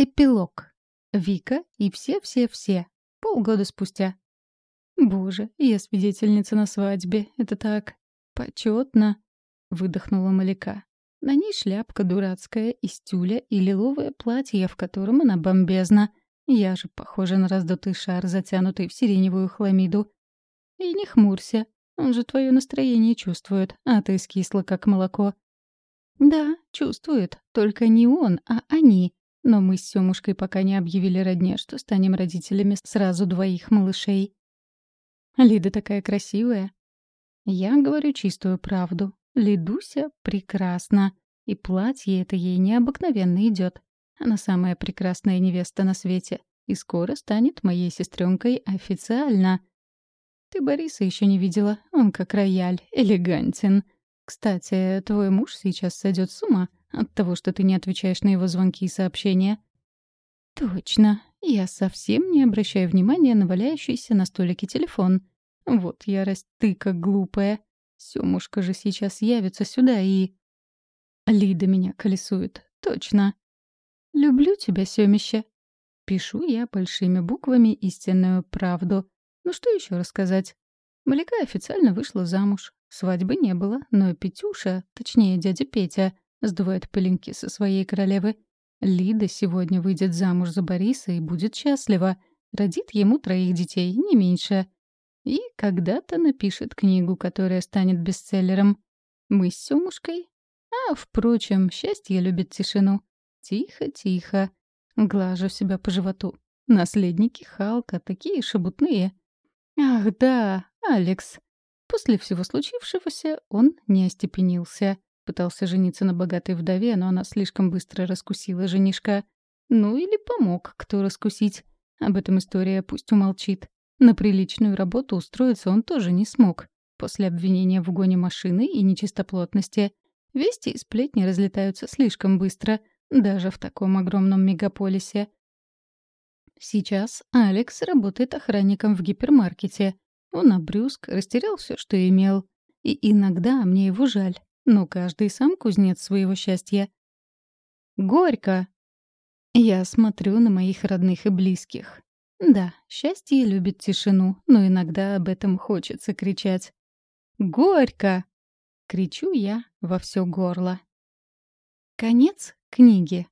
Эпилог. Вика и все-все-все. Полгода спустя. «Боже, я свидетельница на свадьбе. Это так почетно!» — выдохнула Маляка. На ней шляпка дурацкая из тюля и лиловое платье, в котором она бомбезна. Я же похожа на раздутый шар, затянутый в сиреневую хламиду. И не хмурься, он же твое настроение чувствует, а ты скисла, как молоко. Да, чувствует, только не он, а они — но мы с Сёмушкой пока не объявили родне, что станем родителями сразу двоих малышей. Лида такая красивая. Я говорю чистую правду. Лидуся прекрасна. И платье это ей необыкновенно идет. Она самая прекрасная невеста на свете. И скоро станет моей сестренкой официально. Ты Бориса еще не видела. Он как рояль, элегантен. Кстати, твой муж сейчас сойдет с ума от того, что ты не отвечаешь на его звонки и сообщения. Точно. Я совсем не обращаю внимания на валяющийся на столике телефон. Вот ярость ты как глупая. Сёмушка же сейчас явится сюда и... Лида меня колесует. Точно. Люблю тебя, Сёмище. Пишу я большими буквами истинную правду. Ну что еще рассказать? Маляка официально вышла замуж. Свадьбы не было, но Петюша, точнее дядя Петя, сдувает пылинки со своей королевы. Лида сегодня выйдет замуж за Бориса и будет счастлива. Родит ему троих детей, не меньше. И когда-то напишет книгу, которая станет бестселлером. Мы с Сёмушкой? А, впрочем, счастье любит тишину. Тихо-тихо. Глажу себя по животу. Наследники Халка такие шебутные. Ах, да, Алекс. После всего случившегося он не остепенился. Пытался жениться на богатой вдове, но она слишком быстро раскусила женишка. Ну или помог кто раскусить. Об этом история пусть умолчит. На приличную работу устроиться он тоже не смог. После обвинения в угоне машины и нечистоплотности. Вести и сплетни разлетаются слишком быстро, даже в таком огромном мегаполисе. Сейчас Алекс работает охранником в гипермаркете. Он обрюзг, растерял все, что имел. И иногда мне его жаль. Но каждый сам кузнец своего счастья. Горько. Я смотрю на моих родных и близких. Да, счастье любит тишину, но иногда об этом хочется кричать. «Горько!» — кричу я во все горло. Конец книги.